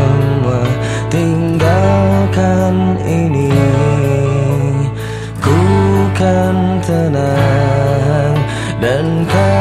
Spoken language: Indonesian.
semua tinggalkan ini. Ku kan tenang dan kau